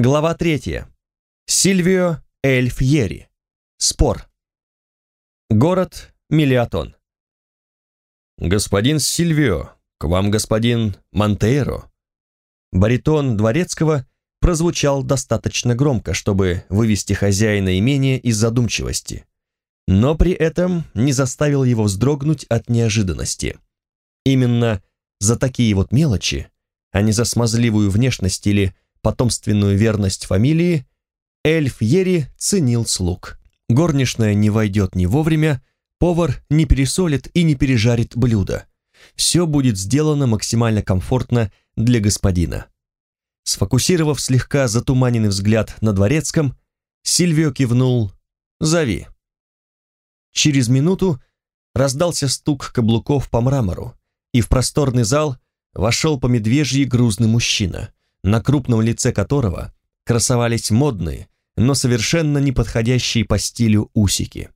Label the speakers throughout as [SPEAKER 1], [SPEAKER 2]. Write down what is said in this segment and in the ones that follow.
[SPEAKER 1] Глава третья. Сильвио Эльфьери. Спор. Город Миллиатон. «Господин Сильвио, к вам господин Монтейро». Баритон Дворецкого прозвучал достаточно громко, чтобы вывести хозяина имения из задумчивости, но при этом не заставил его вздрогнуть от неожиданности. Именно за такие вот мелочи, а не за смазливую внешность или потомственную верность фамилии, эльф Ери ценил слуг. Горничная не войдет не вовремя, повар не пересолит и не пережарит блюдо. Все будет сделано максимально комфортно для господина. Сфокусировав слегка затуманенный взгляд на дворецком, Сильвио кивнул «Зови». Через минуту раздался стук каблуков по мрамору, и в просторный зал вошел по медвежьи грузный мужчина, на крупном лице которого красовались модные, но совершенно не подходящие по стилю усики.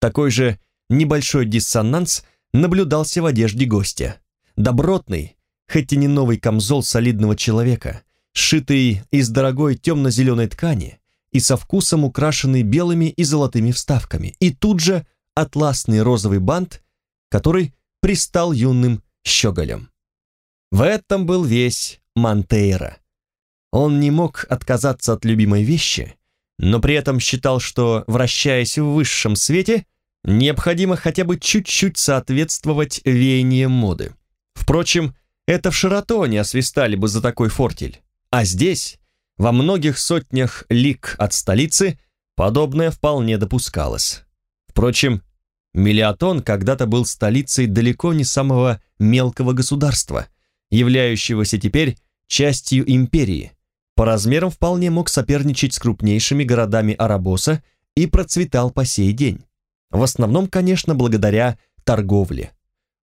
[SPEAKER 1] Такой же небольшой диссонанс наблюдался в одежде гостя. Добротный, хоть и не новый камзол солидного человека, сшитый из дорогой темно-зеленой ткани и со вкусом украшенный белыми и золотыми вставками, и тут же атласный розовый бант, который пристал юным щеголем. В этом был весь Монтейра. Он не мог отказаться от любимой вещи, но при этом считал, что, вращаясь в высшем свете, необходимо хотя бы чуть-чуть соответствовать веяниям моды. Впрочем, это в Шаратоне освистали бы за такой фортель. А здесь, во многих сотнях лик от столицы, подобное вполне допускалось. Впрочем, Мелиатон когда-то был столицей далеко не самого мелкого государства, являющегося теперь частью империи, по размерам вполне мог соперничать с крупнейшими городами Арабоса и процветал по сей день. В основном, конечно, благодаря торговле.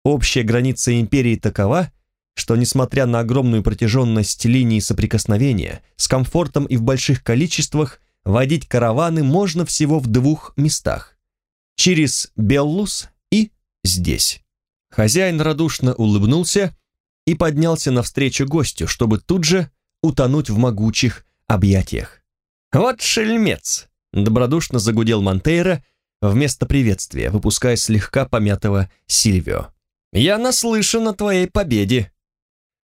[SPEAKER 1] Общая граница империи такова, что, несмотря на огромную протяженность линии соприкосновения, с комфортом и в больших количествах водить караваны можно всего в двух местах – через Беллус и здесь. Хозяин радушно улыбнулся и поднялся навстречу гостю, чтобы тут же утонуть в могучих объятиях. «Вот шельмец!» — добродушно загудел Монтейро вместо приветствия, выпуская слегка помятого Сильвио. «Я наслышан о твоей победе.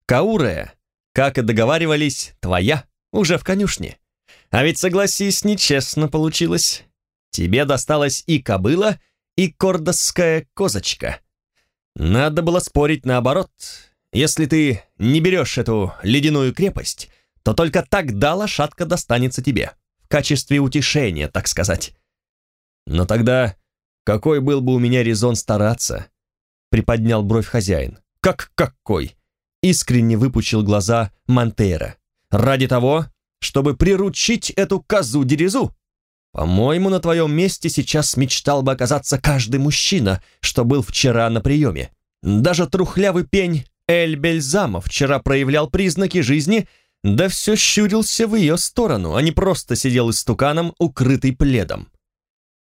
[SPEAKER 1] Каурая, как и договаривались, твоя, уже в конюшне. А ведь, согласись, нечестно получилось. Тебе досталась и кобыла, и кордосская козочка. Надо было спорить наоборот, если ты не берешь эту ледяную крепость, то только тогда лошадка достанется тебе, в качестве утешения, так сказать. Но тогда какой был бы у меня резон стараться? Приподнял бровь хозяин. Как какой? Искренне выпучил глаза Монтейра. Ради того, чтобы приручить эту козу-дерезу? По-моему, на твоем месте сейчас мечтал бы оказаться каждый мужчина, что был вчера на приеме. Даже трухлявый пень Эль Бельзама вчера проявлял признаки жизни, да все щурился в ее сторону, а не просто сидел истуканом, укрытый пледом.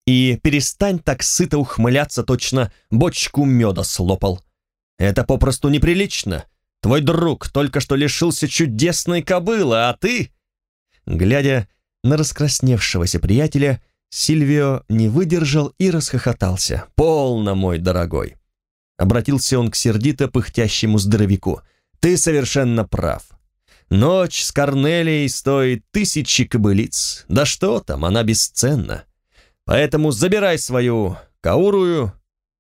[SPEAKER 1] И перестань так сыто ухмыляться, точно бочку меда слопал. Это попросту неприлично. Твой друг только что лишился чудесной кобылы, а ты... Глядя на раскрасневшегося приятеля, Сильвио не выдержал и расхохотался. «Полно, мой дорогой. Обратился он к сердито пыхтящему здоровяку. «Ты совершенно прав. Ночь с Корнелией стоит тысячи кобылиц. Да что там, она бесценна. Поэтому забирай свою каурую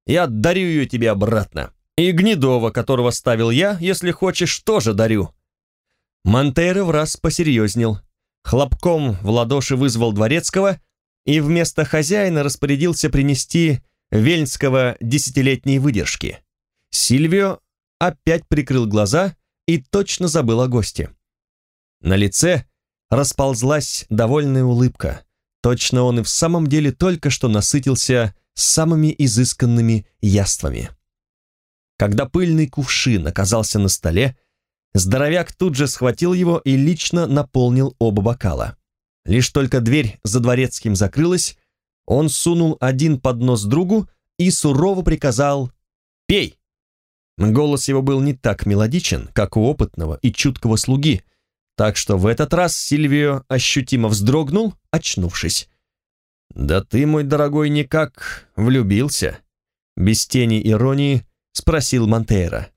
[SPEAKER 1] и отдарю ее тебе обратно. И Гнедова, которого ставил я, если хочешь, тоже дарю». Монтейро в раз посерьезнел. Хлопком в ладоши вызвал дворецкого и вместо хозяина распорядился принести вельнского десятилетней выдержки. Сильвио опять прикрыл глаза и точно забыл о госте. На лице расползлась довольная улыбка. Точно он и в самом деле только что насытился самыми изысканными яствами. Когда пыльный кувшин оказался на столе, здоровяк тут же схватил его и лично наполнил оба бокала. Лишь только дверь за дворецким закрылась, он сунул один поднос другу и сурово приказал «Пей!». Голос его был не так мелодичен, как у опытного и чуткого слуги, так что в этот раз Сильвио ощутимо вздрогнул, очнувшись. «Да ты, мой дорогой, никак влюбился?» Без тени иронии спросил Монтейра.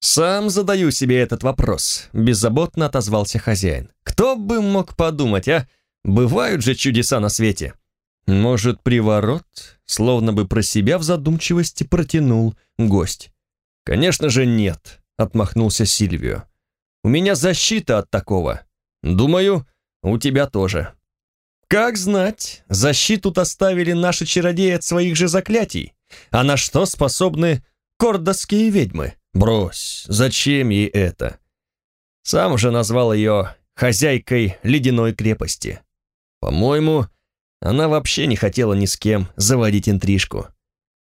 [SPEAKER 1] «Сам задаю себе этот вопрос», — беззаботно отозвался хозяин. «Кто бы мог подумать, а? Бывают же чудеса на свете». «Может, приворот?» — словно бы про себя в задумчивости протянул гость. «Конечно же нет», — отмахнулся Сильвио. «У меня защита от такого. Думаю, у тебя тоже». «Как знать, защиту-то оставили наши чародеи от своих же заклятий. А на что способны кордовские ведьмы? Брось, зачем ей это?» Сам уже назвал ее хозяйкой ледяной крепости. По-моему, она вообще не хотела ни с кем заводить интрижку.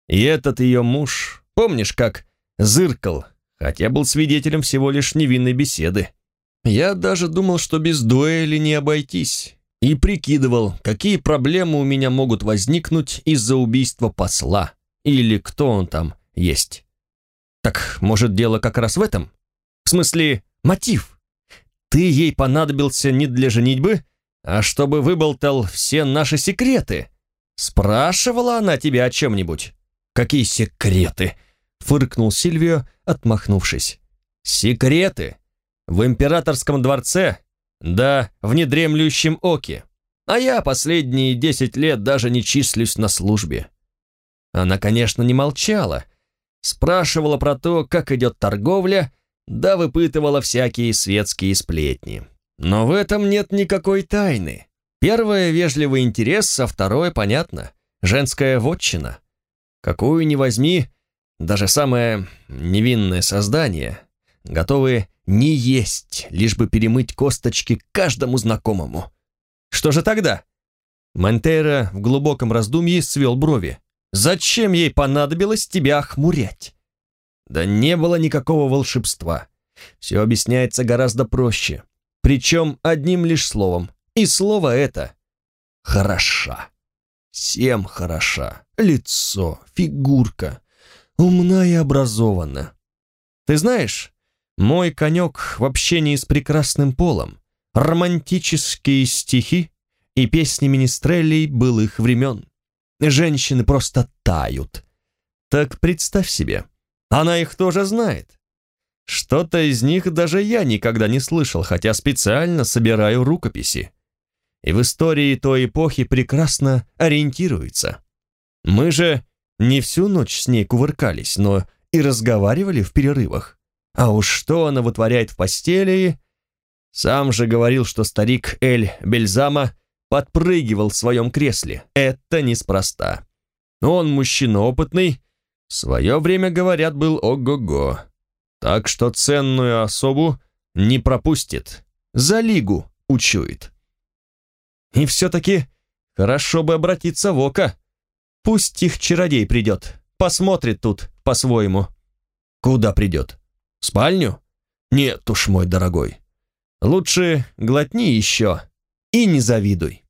[SPEAKER 1] И этот ее муж, помнишь, как зыркал, хотя был свидетелем всего лишь невинной беседы. Я даже думал, что без дуэли не обойтись, и прикидывал, какие проблемы у меня могут возникнуть из-за убийства посла, или кто он там есть. Так, может, дело как раз в этом? В смысле, мотив? Ты ей понадобился не для женитьбы, а чтобы выболтал все наши секреты. Спрашивала она тебя о чем-нибудь? Какие секреты? Фыркнул Сильвио, отмахнувшись. Секреты? В императорском дворце? Да, в недремлющем оке. А я последние десять лет даже не числюсь на службе. Она, конечно, не молчала. Спрашивала про то, как идет торговля, да выпытывала всякие светские сплетни. Но в этом нет никакой тайны. Первое — вежливый интерес, а второе — понятно. Женская вотчина. Какую ни возьми, даже самое невинное создание, готовы не есть, лишь бы перемыть косточки каждому знакомому. Что же тогда? Монтейро в глубоком раздумье свел брови. Зачем ей понадобилось тебя охмурять? Да не было никакого волшебства. Все объясняется гораздо проще. Причем одним лишь словом. И слово это «хороша». Всем хороша. Лицо, фигурка. Умна и образована. Ты знаешь, мой конек в общении с прекрасным полом. Романтические стихи и песни министрелей былых времен. Женщины просто тают. Так представь себе, она их тоже знает. Что-то из них даже я никогда не слышал, хотя специально собираю рукописи. И в истории той эпохи прекрасно ориентируется. Мы же не всю ночь с ней кувыркались, но и разговаривали в перерывах. А уж что она вытворяет в постели... Сам же говорил, что старик Эль Бельзама подпрыгивал в своем кресле. Это неспроста. Он мужчина опытный, в свое время, говорят, был ого-го. Так что ценную особу не пропустит, за лигу учует. И все-таки хорошо бы обратиться в око. Пусть их чародей придет, посмотрит тут по-своему. Куда придет? В спальню? Нет уж, мой дорогой. Лучше глотни еще и не завидуй.